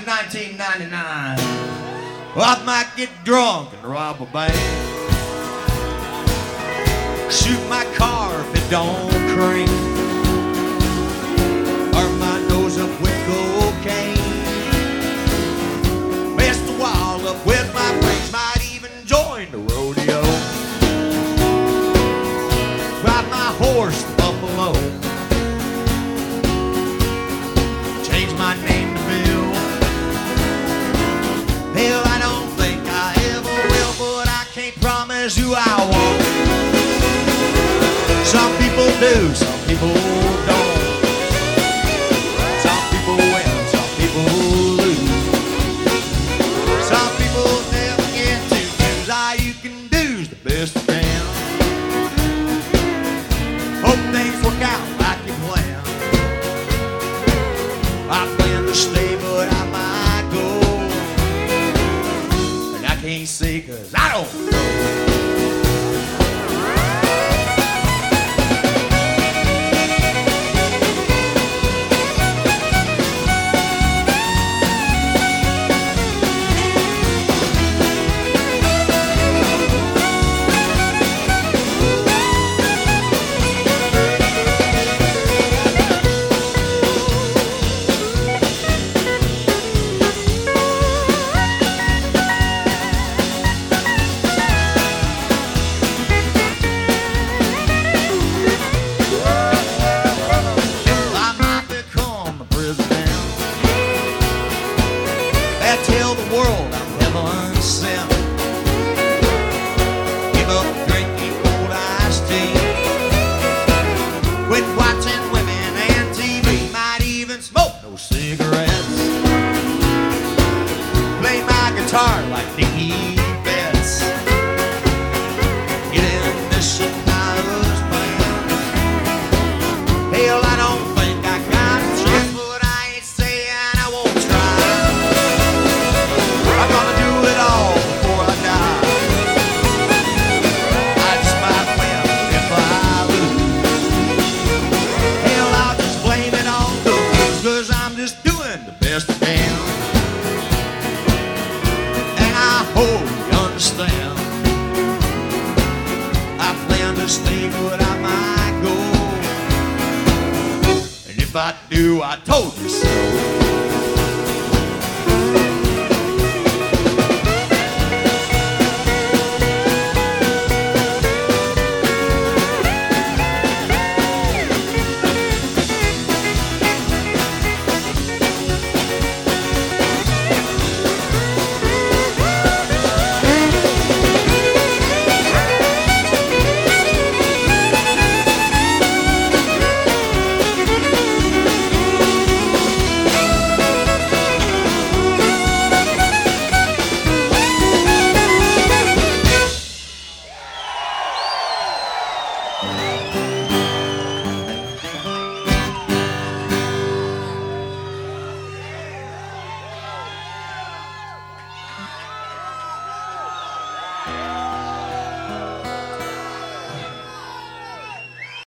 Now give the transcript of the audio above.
in 1999. Well, I might get drunk and rob a bank. Shoot my car if it don't crank. Promise you I won't. Some people do, some people don't. Some people win, some people lose. Some people never get to choose. All you can do is the best you can. Hope things work out like you plan. I plan to stay, but I might go. And I can't say cause I don't know. Cigarettes. Play my guitar like Dickey Betts. Get in this to stay, but I might go. And if I do, I told you so.